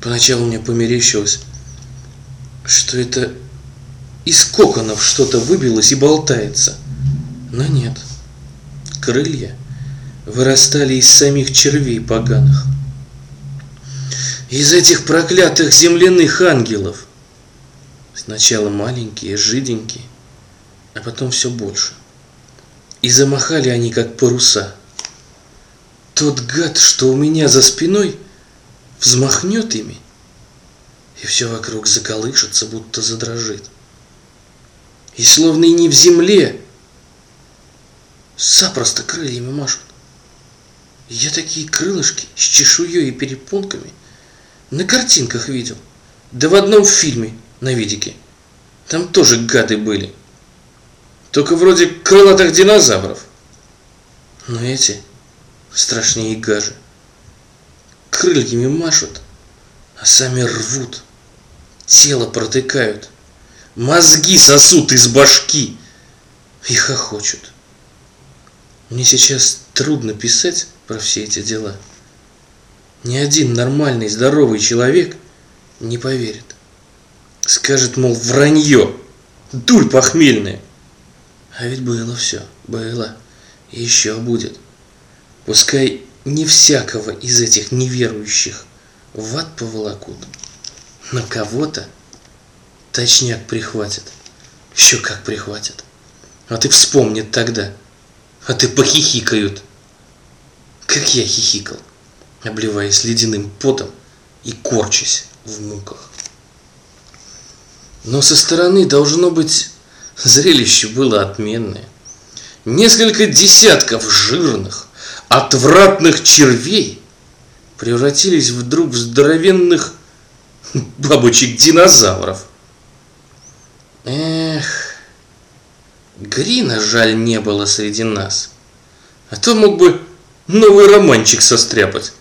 Поначалу мне померещилось, что это из коконов что-то выбилось и болтается. Но нет, крылья вырастали из самих червей поганых. Из этих проклятых земляных ангелов. Сначала маленькие, жиденькие, а потом все больше. И замахали они, как паруса. Тот гад, что у меня за спиной, взмахнет ими, и все вокруг заколышется, будто задрожит. И словно и не в земле, запросто крыльями машут. Я такие крылышки с чешуей и перепонками на картинках видел. Да в одном фильме на видике. Там тоже гады были. Только вроде крылатых динозавров. Но эти страшнее гажи. Крыльями машут, а сами рвут. Тело протыкают. Мозги сосут из башки. И хохочут. Мне сейчас трудно писать про все эти дела. Ни один нормальный, здоровый человек не поверит. Скажет, мол, вранье, дурь похмельная. А ведь было все, было. И еще будет. Пускай не всякого из этих неверующих в ад поволокут, но кого-то точняк прихватит. Еще как прихватит. А ты вспомнит тогда. А ты похихикают. Как я хихикал, обливаясь ледяным потом и корчась в муках. Но со стороны должно быть Зрелище было отменное. Несколько десятков жирных, отвратных червей превратились вдруг в здоровенных бабочек-динозавров. Эх, Грина жаль не было среди нас. А то мог бы новый романчик состряпать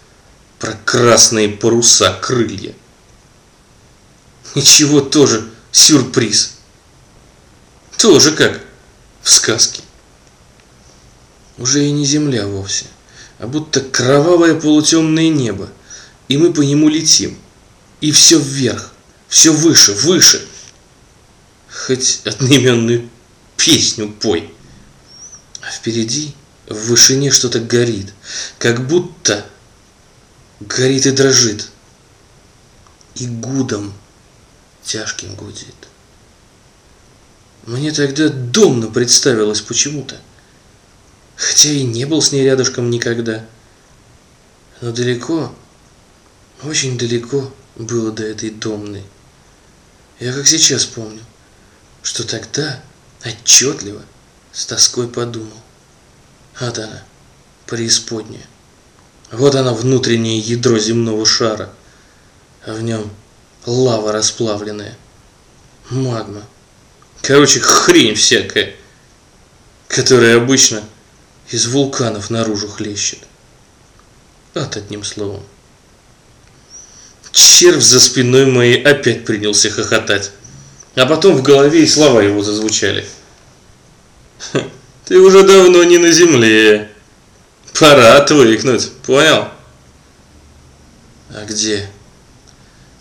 про красные паруса крылья. Ничего тоже сюрприз. Тоже как в сказке. Уже и не земля вовсе, а будто кровавое полутемное небо, и мы по нему летим. И все вверх, все выше, выше. Хоть одноименную песню пой. А впереди, в вышине что-то горит, как будто горит и дрожит. И гудом тяжким гудит. Мне тогда домно представилось почему-то. Хотя и не был с ней рядышком никогда. Но далеко, очень далеко было до этой домной. Я как сейчас помню, что тогда отчетливо с тоской подумал. Вот она, преисподняя. Вот она внутреннее ядро земного шара, а в нем лава расплавленная, магма. Короче, хрень всякая, которая обычно из вулканов наружу хлещет. От одним словом. Червь за спиной моей опять принялся хохотать. А потом в голове и слова его зазвучали. Ты уже давно не на земле. Пора отвыкнуть, понял? А где?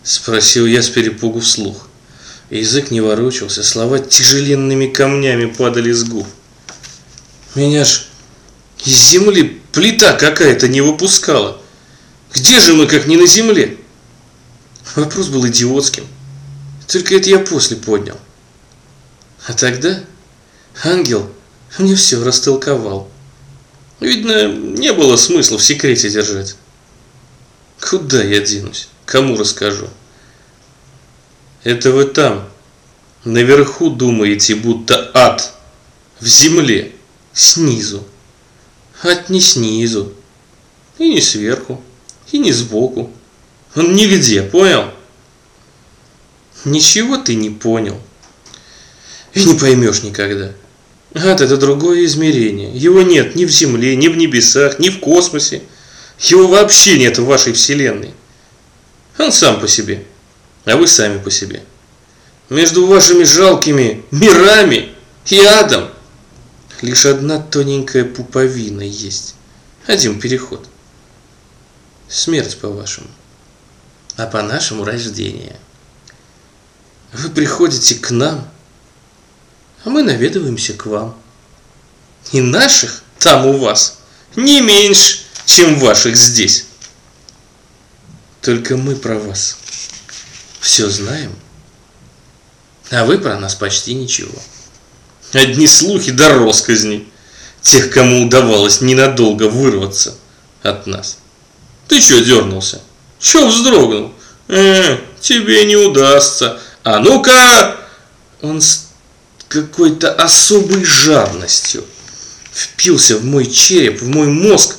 Спросил я с перепугу вслух. Язык не ворочался, слова тяжеленными камнями падали с губ. Меня ж из земли плита какая-то не выпускала. Где же мы, как не на земле? Вопрос был идиотским. Только это я после поднял. А тогда ангел мне все растолковал. Видно, не было смысла в секрете держать. Куда я денусь? Кому расскажу? Это вы там, наверху думаете, будто ад в земле, снизу. Ад не снизу, и не сверху, и не сбоку. Он нигде, понял? Ничего ты не понял. И не поймешь никогда. Ад – это другое измерение. Его нет ни в земле, ни в небесах, ни в космосе. Его вообще нет в вашей вселенной. Он сам по себе – а вы сами по себе. Между вашими жалкими мирами и адом лишь одна тоненькая пуповина есть. Один переход. Смерть, по-вашему. а по нашему рождению. Вы приходите к нам, а мы наведываемся к вам. И наших там у вас не меньше, чем ваших здесь. Только мы про вас все знаем, а вы про нас почти ничего. Одни слухи да росказни тех, кому удавалось ненадолго вырваться от нас. Ты чё дернулся? Чё вздрогнул? Э, тебе не удастся. А ну-ка! Он с какой-то особой жадностью впился в мой череп, в мой мозг.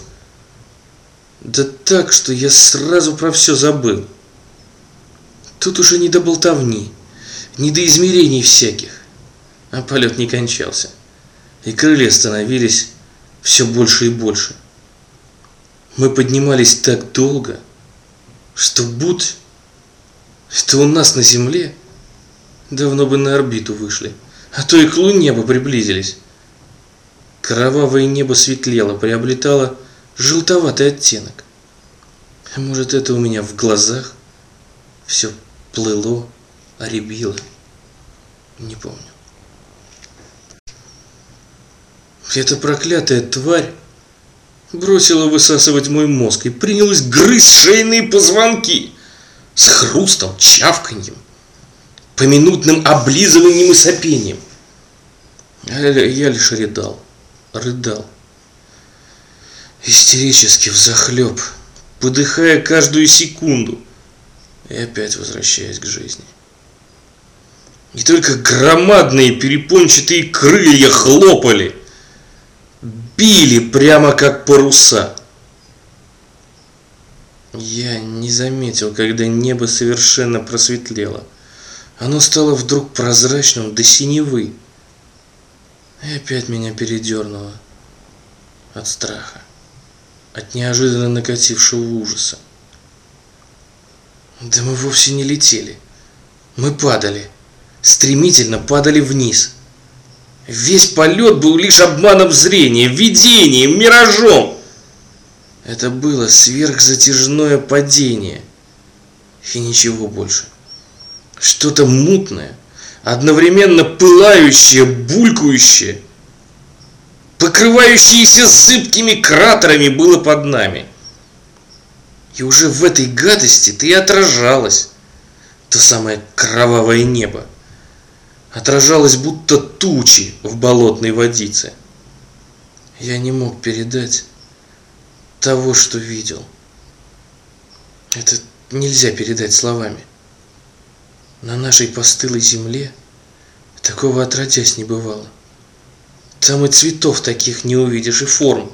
Да так, что я сразу про все забыл. Тут уже не до болтовни, не до измерений всяких. А полет не кончался. И крылья становились все больше и больше. Мы поднимались так долго, что будь это у нас на Земле, давно бы на орбиту вышли, а то и к Луне бы приблизились. Кровавое небо светлело, приобретало желтоватый оттенок. А может, это у меня в глазах все плыло, оребило? Не помню. Эта проклятая тварь бросила высасывать мой мозг и принялась грызть шейные позвонки с хрустом, чавканьем, поминутным облизыванием и сопением. Я лишь рыдал, рыдал, истерически взахлеб, подыхая каждую секунду и опять возвращаясь к жизни. И только громадные перепончатые крылья хлопали, били прямо как паруса. Я не заметил, когда небо совершенно просветлело. Оно стало вдруг прозрачным до синевы. И опять меня передернуло от страха, от неожиданно накатившего ужаса. Да мы вовсе не летели. Мы падали, стремительно падали вниз – Весь полет был лишь обманом зрения, видением, миражом. Это было сверхзатяжное падение. И ничего больше. Что-то мутное, одновременно пылающее, булькающее, покрывающееся зыбкими кратерами было под нами. И уже в этой гадости ты и отражалось то самое кровавое небо отражалось будто тучи в болотной водице. Я не мог передать того, что видел. Это нельзя передать словами. На нашей постылой земле такого отродясь не бывало. Там и цветов таких не увидишь, и форм.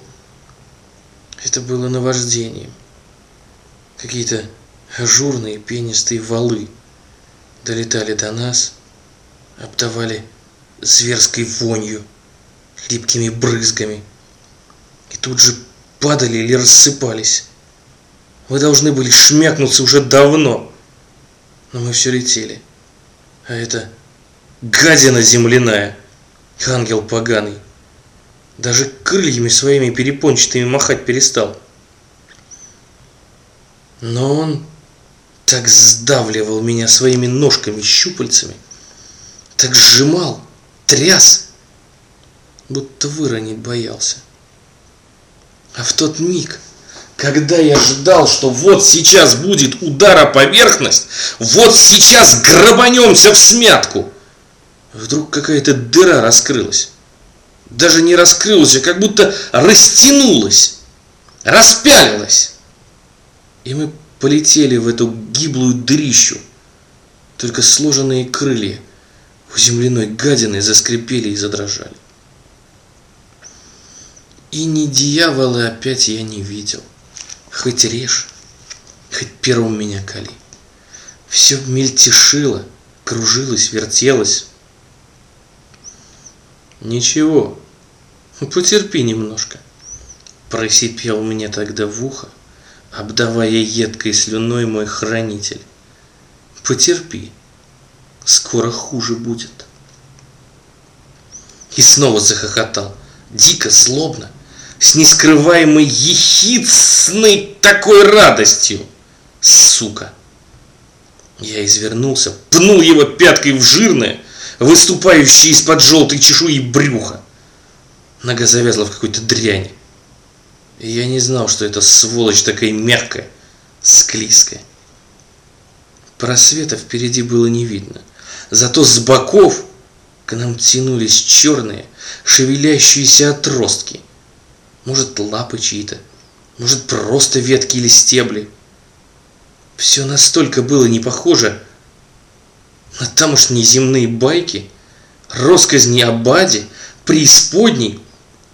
Это было наваждением. Какие-то ажурные пенистые валы долетали до нас – обдавали зверской вонью, липкими брызгами. И тут же падали или рассыпались. Вы должны были шмякнуться уже давно. Но мы все летели. А это гадина земляная, ангел поганый. Даже крыльями своими перепончатыми махать перестал. Но он так сдавливал меня своими ножками-щупальцами, так сжимал, тряс, будто выронить боялся. А в тот миг, когда я ждал, что вот сейчас будет удар о поверхность, вот сейчас грабанемся в смятку, вдруг какая-то дыра раскрылась. Даже не раскрылась, а как будто растянулась, распялилась. И мы полетели в эту гиблую дырищу, только сложенные крылья – у земляной гадины заскрипели и задрожали. И ни дьявола опять я не видел. Хоть режь, хоть первым меня кали. Все мельтешило, кружилось, вертелось. Ничего, потерпи немножко. Просипел мне тогда в ухо, обдавая едкой слюной мой хранитель. Потерпи скоро хуже будет. И снова захохотал, дико, злобно, с нескрываемой ехидной такой радостью. Сука! Я извернулся, пнул его пяткой в жирное, выступающее из-под желтой чешуи брюха. Нога завязла в какой-то дряни. Я не знал, что эта сволочь такая мягкая, склизкая. Просвета впереди было не видно. Зато с боков к нам тянулись черные, шевелящиеся отростки. Может, лапы чьи-то, может, просто ветки или стебли. Все настолько было не похоже на тамошние земные байки, росказни о баде, преисподней,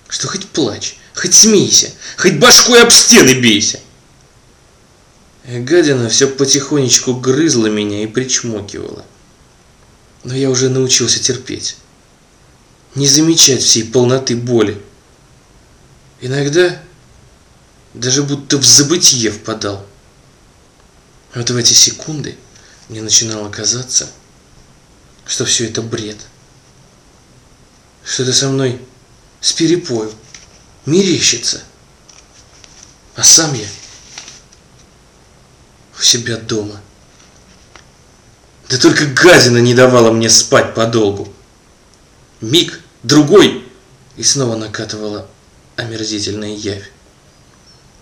что хоть плачь, хоть смейся, хоть башкой об стены бейся. Гадина все потихонечку грызла меня и причмокивала. Но я уже научился терпеть. Не замечать всей полноты боли. Иногда даже будто в забытье впадал. Вот в эти секунды мне начинало казаться, что все это бред. Что это со мной с перепою мерещится. А сам я у себя дома. Да только гадина не давала мне спать подолгу. Миг, другой, и снова накатывала омерзительная явь.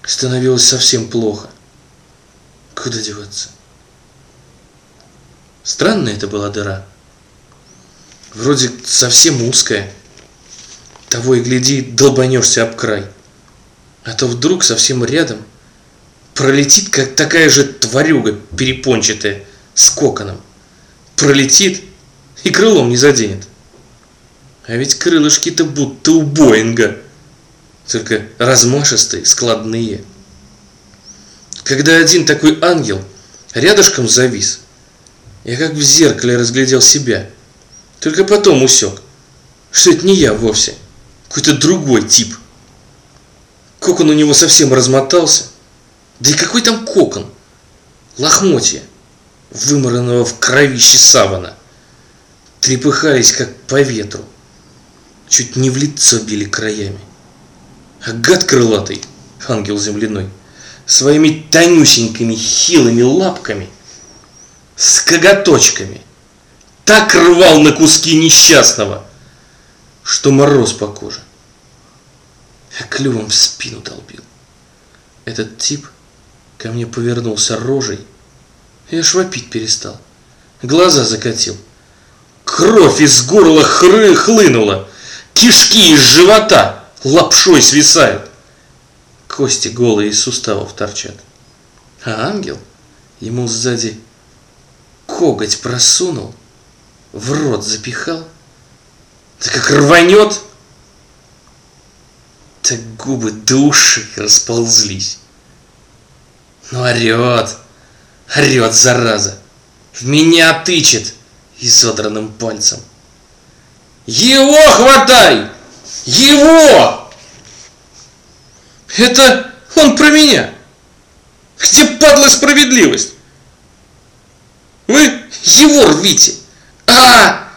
Становилось совсем плохо. Куда деваться? Странная это была дыра. Вроде совсем узкая. Того и гляди, долбанешься об край. А то вдруг совсем рядом пролетит как такая же тварюга перепончатая с коконом. Пролетит и крылом не заденет. А ведь крылышки-то будто у Боинга, только размашистые, складные. Когда один такой ангел рядышком завис, я как в зеркале разглядел себя, только потом усек, что это не я вовсе, какой-то другой тип. Кокон у него совсем размотался, да и какой там кокон? Лохмотья, вымаранного в кровище савана, трепыхались как по ветру, чуть не в лицо били краями. А гад крылатый, ангел земляной, своими тонюсенькими хилыми лапками, с коготочками, так рвал на куски несчастного, что мороз по коже, а клювом в спину долбил. Этот тип ко мне повернулся рожей, я швопить перестал, глаза закатил. Кровь из горла хры хлынула, кишки из живота лапшой свисают кости голые из суставов торчат. А ангел ему сзади коготь просунул, в рот запихал, да как рванет, так губы души расползлись. Ну орет, орет, зараза, в меня тычет изодранным пальцем. Его хватай! Его! Это он про меня. Где падла справедливость? Вы его рвите. А,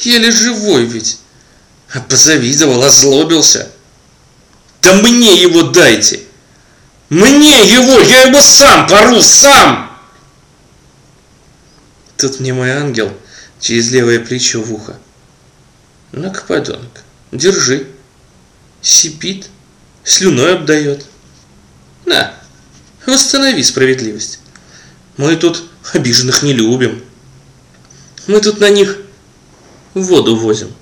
еле живой ведь. А позавидовал, озлобился. Да мне его дайте. Мне его, я его сам пору, сам. Тут мне мой ангел через левое плечо в ухо. Ну-ка, подонок, держи. Сипит слюной обдает. На, восстанови справедливость. Мы тут обиженных не любим. Мы тут на них воду возим.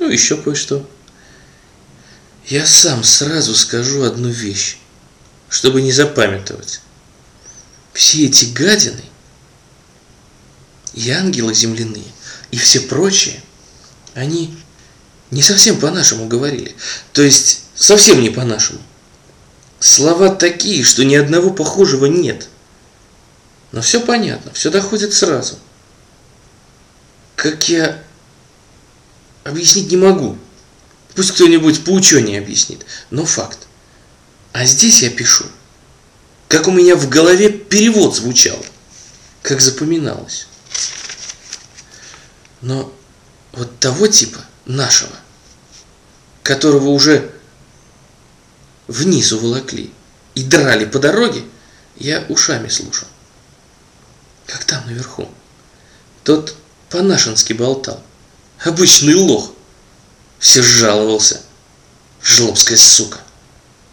Ну, еще кое-что. Я сам сразу скажу одну вещь, чтобы не запамятовать. Все эти гадины и ангелы земляные, и все прочие, они не совсем по-нашему говорили. То есть совсем не по-нашему. Слова такие, что ни одного похожего нет. Но все понятно, все доходит сразу. Как я объяснить не могу. Пусть кто-нибудь поученее объяснит, но факт. А здесь я пишу, как у меня в голове перевод звучал, как запоминалось. Но вот того типа, нашего, которого уже вниз уволокли и драли по дороге, я ушами слушал. Как там? наверху. Тот по-нашенски болтал. Обычный лох. Все жаловался. Жлобская сука.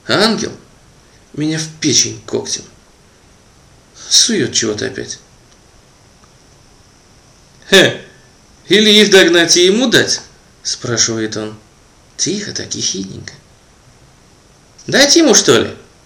А ангел меня в печень когтем. Сует чего-то опять. «Хе, или их догнать и ему дать?» – спрашивает он. Тихо так, ехидненько. «Дать ему, что ли?»